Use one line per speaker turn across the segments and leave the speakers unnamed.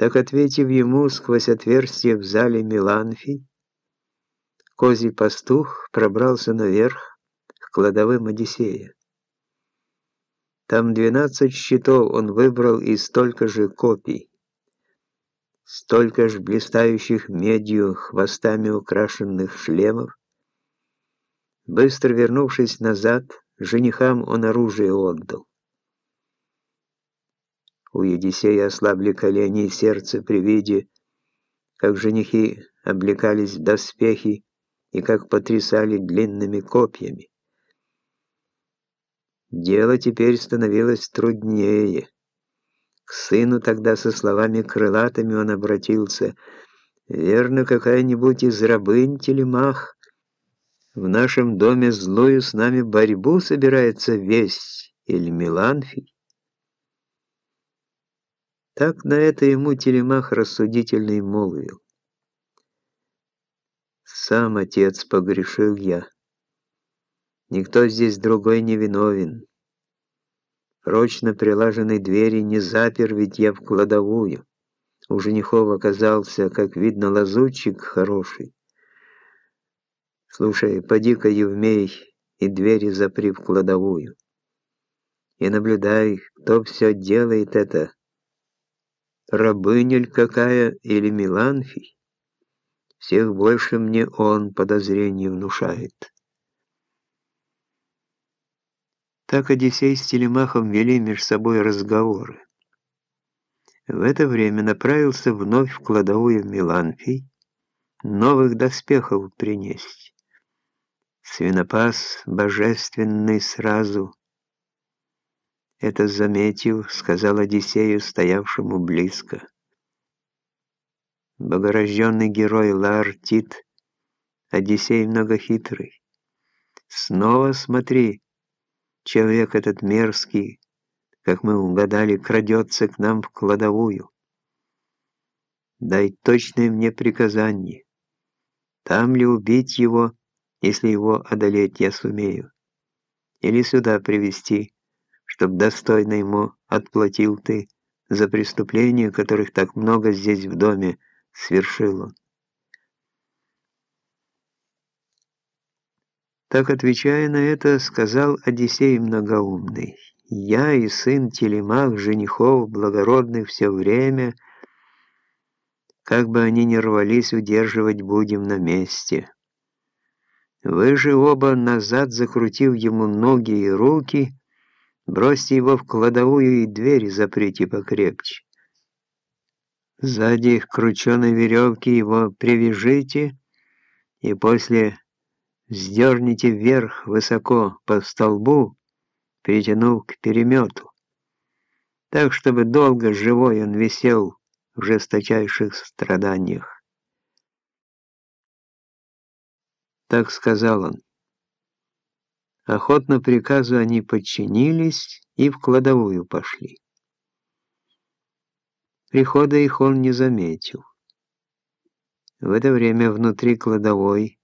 Так ответив ему сквозь отверстие в зале Миланфий, козий пастух пробрался наверх к кладовым Одиссея. Там двенадцать щитов он выбрал и столько же копий, столько же блистающих медью хвостами украшенных шлемов. Быстро вернувшись назад, женихам он оружие отдал. У Едисея ослабли колени и сердце при виде, как женихи облекались в доспехи и как потрясали длинными копьями. Дело теперь становилось труднее. К сыну тогда со словами крылатыми он обратился. «Верно, какая-нибудь из рабынь телемах в нашем доме злую с нами борьбу собирается весь или Миланфий?» Так на это ему телемах рассудительный молвил. «Сам отец погрешил я». Никто здесь другой не виновен. Прочно прилаженной двери не запер, ведь я в кладовую. У женихов оказался, как видно, лазутчик хороший. Слушай, поди-ка, Евмей, и двери запри в кладовую. И наблюдай, кто все делает это. Рабынель какая или Миланфий? Всех больше мне он подозрений внушает. Так Одиссей с Телемахом вели между собой разговоры. В это время направился вновь в кладовую Миланфий, новых доспехов принести. Свинопас божественный сразу. Это заметив, сказал Одиссею, стоявшему близко. Богорожденный герой Лаартит, Одиссей многохитрый. Снова смотри, Человек этот мерзкий, как мы угадали, крадется к нам в кладовую. Дай точное мне приказание. Там ли убить его, если его одолеть я сумею? Или сюда привести, чтоб достойно ему отплатил ты за преступления, которых так много здесь в доме свершил? Так, отвечая на это, сказал Одиссей многоумный, «Я и сын Телемах, женихов благородных все время, как бы они ни рвались, удерживать будем на месте. Вы же оба назад, закрутив ему ноги и руки, бросьте его в кладовую и двери заприте покрепче. Сзади их крученой веревки его привяжите, и после Вздерните вверх высоко по столбу, перетянув к перемету, так, чтобы долго живой он висел в жесточайших страданиях. Так сказал он. Охотно приказу они подчинились и в кладовую пошли. Прихода их он не заметил. В это время внутри кладовой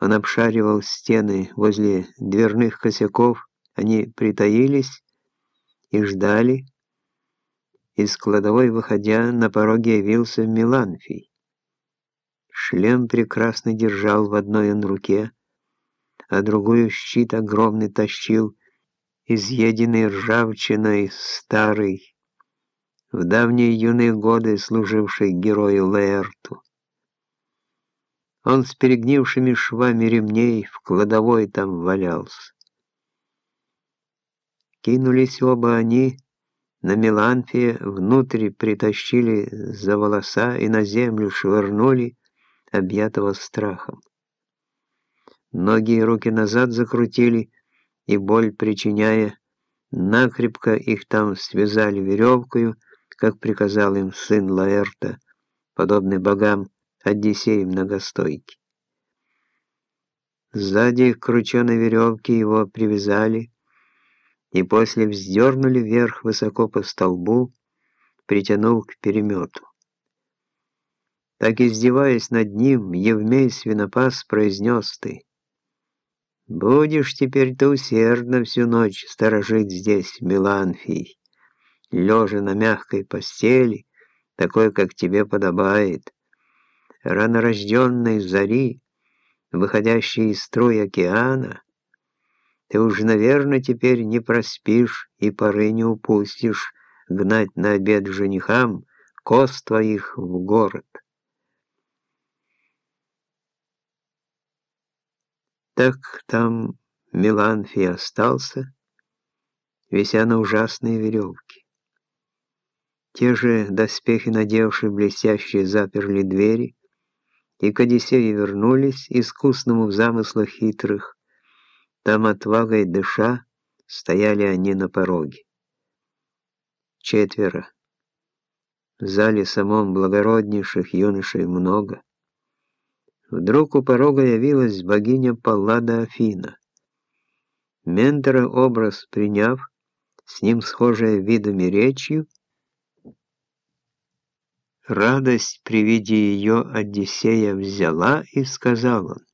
он обшаривал стены возле дверных косяков, они притаились и ждали. Из кладовой выходя, на пороге явился Миланфий. Шлем прекрасно держал в одной он руке, а другую щит огромный тащил, изъеденный ржавчиной старый, в давние юные годы служивший герою Лаэрту. Он с перегнившими швами ремней в кладовой там валялся. Кинулись оба они на Меланфия, внутрь притащили за волоса и на землю швырнули, объятого страхом. Ноги и руки назад закрутили, и боль причиняя, накрепко их там связали веревкою, как приказал им сын Лаэрта, подобный богам, Одиссей многостойкий. Сзади к крученой веревке его привязали и после вздернули вверх высоко по столбу, притянув к перемету. Так издеваясь над ним, Евмей Свинопас произнес ты. «Будешь теперь ты усердно всю ночь сторожить здесь, Меланфий, лежа на мягкой постели, такой, как тебе подобает, ранорожденной зари, выходящей из струй океана, ты уж, наверное, теперь не проспишь и поры не упустишь гнать на обед женихам коз твоих в город. Так там Меланфий остался, вися на ужасные веревки. Те же доспехи, надевшие блестящие, заперли двери, и к Одиссею вернулись, искусному в замыслах хитрых. Там отвагой дыша стояли они на пороге. Четверо. В зале самом благороднейших юношей много. Вдруг у порога явилась богиня Паллада Афина. Ментора образ приняв, с ним схожая видами речью, радость при виде ее Одиссея взяла и сказал он,